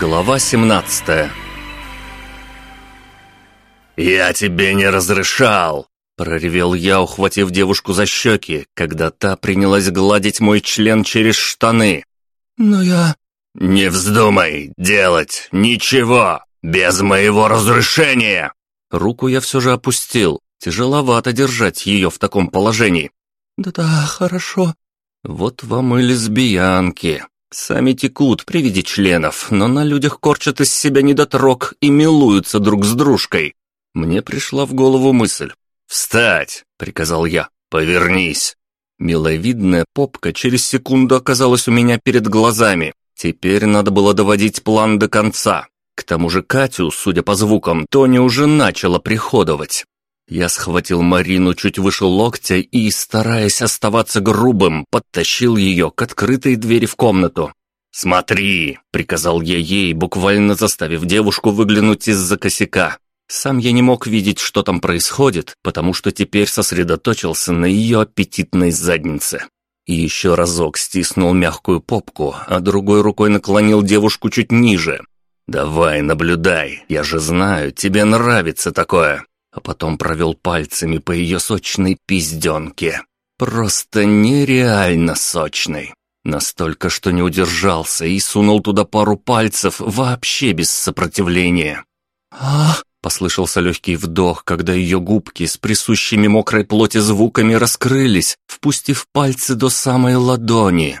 Глава 17 «Я тебе не разрешал!» — проревел я, ухватив девушку за щеки, когда та принялась гладить мой член через штаны. «Но я...» «Не вздумай делать ничего без моего разрешения!» Руку я все же опустил. Тяжеловато держать ее в таком положении. «Да-да, хорошо». Вот вам и лесбиянки. Сами текут при виде членов, но на людях корчат из себя недотрог и милуются друг с дружкой. Мне пришла в голову мысль. «Встать!» — приказал я. «Повернись!» Миловидная попка через секунду оказалась у меня перед глазами. Теперь надо было доводить план до конца. К тому же Катю, судя по звукам, Тоня уже начала приходовать. Я схватил Марину чуть выше локтя и, стараясь оставаться грубым, подтащил ее к открытой двери в комнату. «Смотри!» — приказал я ей, буквально заставив девушку выглянуть из-за косяка. Сам я не мог видеть, что там происходит, потому что теперь сосредоточился на ее аппетитной заднице. И еще разок стиснул мягкую попку, а другой рукой наклонил девушку чуть ниже. «Давай, наблюдай, я же знаю, тебе нравится такое а потом провел пальцами по ее сочной пизденке. Просто нереально сочной. Настолько, что не удержался и сунул туда пару пальцев вообще без сопротивления. «Ах!» — послышался легкий вдох, когда ее губки с присущими мокрой плоти звуками раскрылись, впустив пальцы до самой ладони.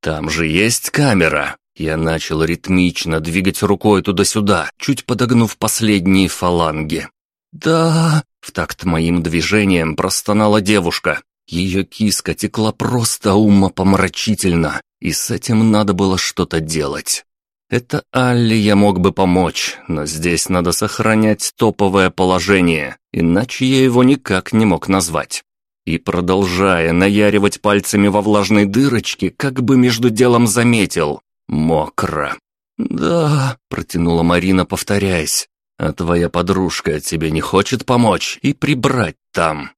«Там же есть камера!» Я начал ритмично двигать рукой туда-сюда, чуть подогнув последние фаланги. «Да...» — в такт моим движением простонала девушка. Ее киска текла просто умопомрачительно, и с этим надо было что-то делать. Это Алли я мог бы помочь, но здесь надо сохранять топовое положение, иначе я его никак не мог назвать. И продолжая наяривать пальцами во влажной дырочке, как бы между делом заметил. Мокро. «Да», — протянула Марина, повторяясь. А твоя подружка тебе не хочет помочь и прибрать там?»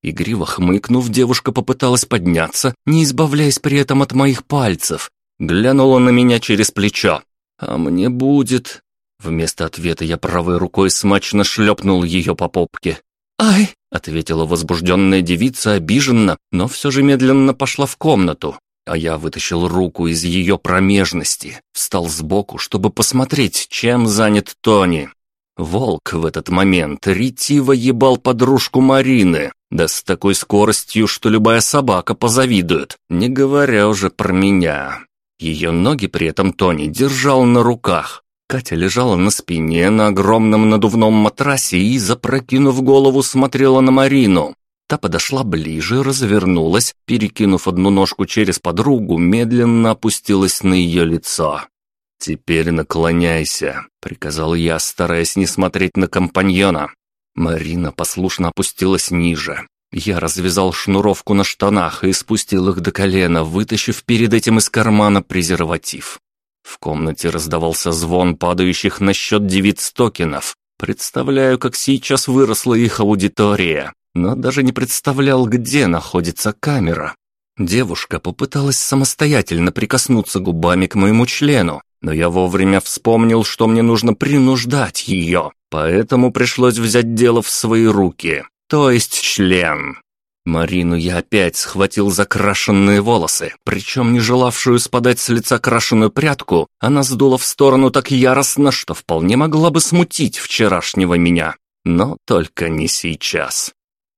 Игриво хмыкнув, девушка попыталась подняться, не избавляясь при этом от моих пальцев. Глянула на меня через плечо. «А мне будет...» Вместо ответа я правой рукой смачно шлепнул ее по попке. «Ай!» — ответила возбужденная девица обиженно, но все же медленно пошла в комнату. А я вытащил руку из ее промежности, встал сбоку, чтобы посмотреть, чем занят Тони. Волк в этот момент ретиво ебал подружку Марины, да с такой скоростью, что любая собака позавидует, не говоря уже про меня. Ее ноги при этом Тони держал на руках. Катя лежала на спине на огромном надувном матрасе и, запрокинув голову, смотрела на Марину. Та подошла ближе, развернулась, перекинув одну ножку через подругу, медленно опустилась на ее лицо. «Теперь наклоняйся», — приказал я, стараясь не смотреть на компаньона. Марина послушно опустилась ниже. Я развязал шнуровку на штанах и спустил их до колена, вытащив перед этим из кармана презерватив. В комнате раздавался звон падающих на счет девиц токенов. Представляю, как сейчас выросла их аудитория, но даже не представлял, где находится камера. Девушка попыталась самостоятельно прикоснуться губами к моему члену, но я вовремя вспомнил, что мне нужно принуждать ее, поэтому пришлось взять дело в свои руки, то есть член. Марину я опять схватил за крашенные волосы, причем не желавшую спадать с лица крашеную прядку, она сдула в сторону так яростно, что вполне могла бы смутить вчерашнего меня. Но только не сейчас.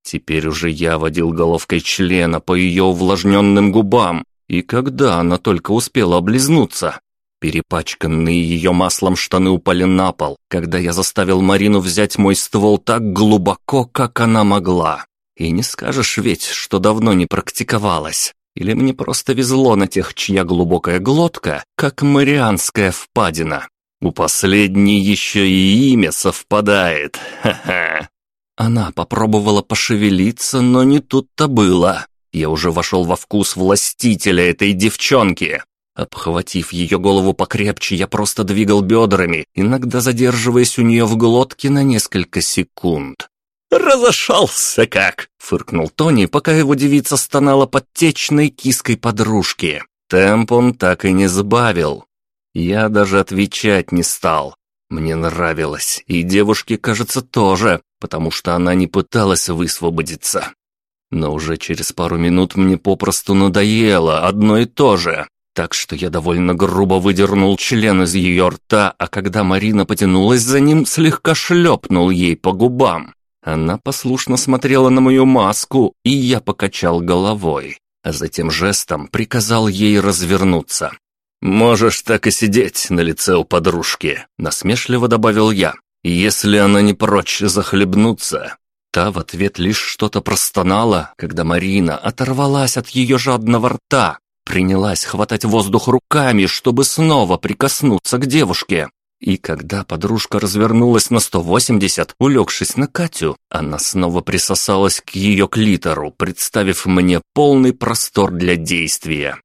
Теперь уже я водил головкой члена по ее увлажненным губам, и когда она только успела облизнуться, Перепачканные ее маслом штаны упали на пол, когда я заставил Марину взять мой ствол так глубоко, как она могла. И не скажешь ведь, что давно не практиковалась. Или мне просто везло на тех, чья глубокая глотка, как марианская впадина. У последней еще и имя совпадает. Ха-ха. Она попробовала пошевелиться, но не тут-то было. Я уже вошел во вкус властителя этой девчонки. Обхватив ее голову покрепче, я просто двигал бедрами, иногда задерживаясь у нее в глотке на несколько секунд. «Разошелся как!» — фыркнул Тони, пока его девица стонала под течной киской подружки. Темп он так и не сбавил. Я даже отвечать не стал. Мне нравилось, и девушке, кажется, тоже, потому что она не пыталась высвободиться. Но уже через пару минут мне попросту надоело одно и то же. Так что я довольно грубо выдернул член из ее рта, а когда Марина потянулась за ним, слегка шлепнул ей по губам. Она послушно смотрела на мою маску, и я покачал головой, а затем жестом приказал ей развернуться. «Можешь так и сидеть на лице у подружки», — насмешливо добавил я. «Если она не прочь захлебнуться». Та в ответ лишь что-то простонала, когда Марина оторвалась от ее жадного рта, принялась хватать воздух руками, чтобы снова прикоснуться к девушке. И когда подружка развернулась на 180, улегшись на Катю, она снова присосалась к ее клитору, представив мне полный простор для действия.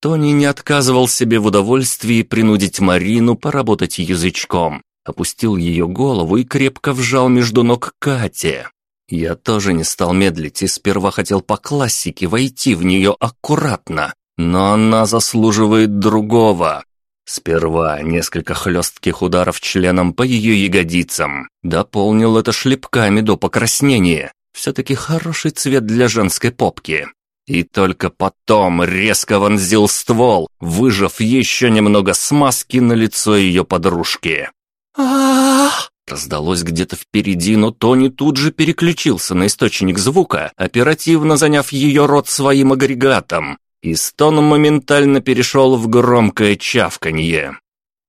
Тони не отказывал себе в удовольствии принудить Марину поработать язычком. Опустил ее голову и крепко вжал между ног Кате. Я тоже не стал медлить и сперва хотел по классике войти в нее аккуратно, но она заслуживает другого. Сперва несколько хлестких ударов членом по ее ягодицам. Дополнил это шлепками до покраснения. Все-таки хороший цвет для женской попки. И только потом резко вонзил ствол, выжав еще немного смазки на лицо ее подружки. Ах! Раздалось где-то впереди, но Тони тут же переключился на источник звука, оперативно заняв ее рот своим агрегатом и стон моментально перешел в громкое чавканье.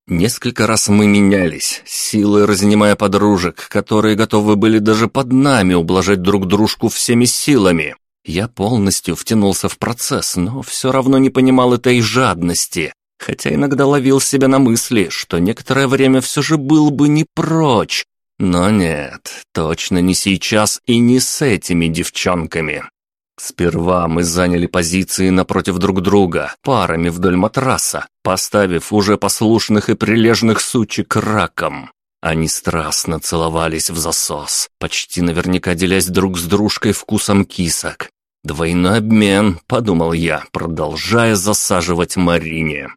Несколько раз мы менялись, силой разнимая подружек, которые готовы были даже под нами ублажать друг дружку всеми силами. Я полностью втянулся в процесс, но все равно не понимал этой жадности, хотя иногда ловил себя на мысли, что некоторое время все же был бы не прочь. Но нет, точно не сейчас и не с этими девчонками. Сперва мы заняли позиции напротив друг друга, парами вдоль матраса, поставив уже послушных и прилежных сучек раком. Они страстно целовались в засос, почти наверняка делясь друг с дружкой вкусом кисок. «Двойной обмен», — подумал я, продолжая засаживать Марине.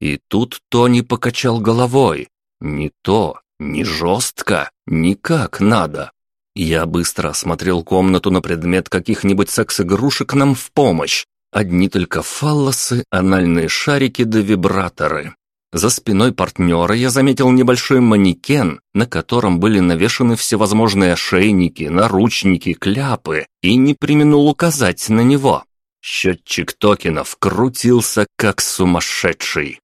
И тут Тони покачал головой. «Не то, не жестко, никак надо. Я быстро осмотрел комнату на предмет каких-нибудь секс-игрушек нам в помощь. Одни только фаллосы, анальные шарики да вибраторы. За спиной партнера я заметил небольшой манекен, на котором были навешаны всевозможные ошейники, наручники, кляпы, и не применул указать на него. Счетчик токенов крутился как сумасшедший.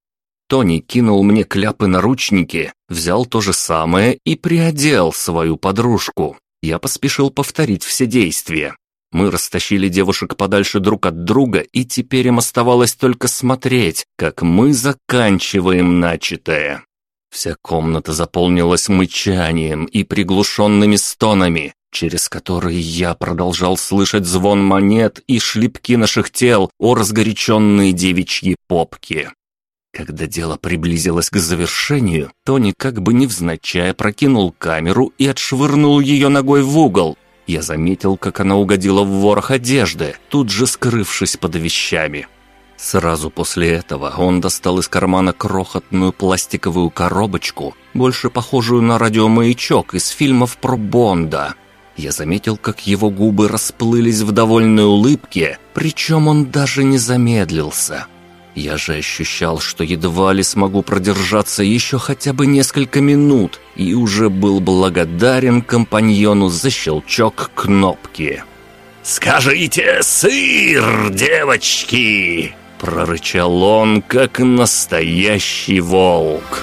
Тони кинул мне кляпы-наручники, взял то же самое и приодел свою подружку. Я поспешил повторить все действия. Мы растащили девушек подальше друг от друга, и теперь им оставалось только смотреть, как мы заканчиваем начатое. Вся комната заполнилась мычанием и приглушенными стонами, через которые я продолжал слышать звон монет и шлепки наших тел о разгоряченные девичьи попки. Когда дело приблизилось к завершению, Тони как бы невзначай прокинул камеру и отшвырнул ее ногой в угол. Я заметил, как она угодила в ворох одежды, тут же скрывшись под вещами. Сразу после этого он достал из кармана крохотную пластиковую коробочку, больше похожую на радиомаячок из фильмов про Бонда. Я заметил, как его губы расплылись в довольной улыбке, причем он даже не замедлился. Я же ощущал, что едва ли смогу продержаться еще хотя бы несколько минут, и уже был благодарен компаньону за щелчок кнопки. «Скажите сыр, девочки!» Прорычал он, как настоящий волк.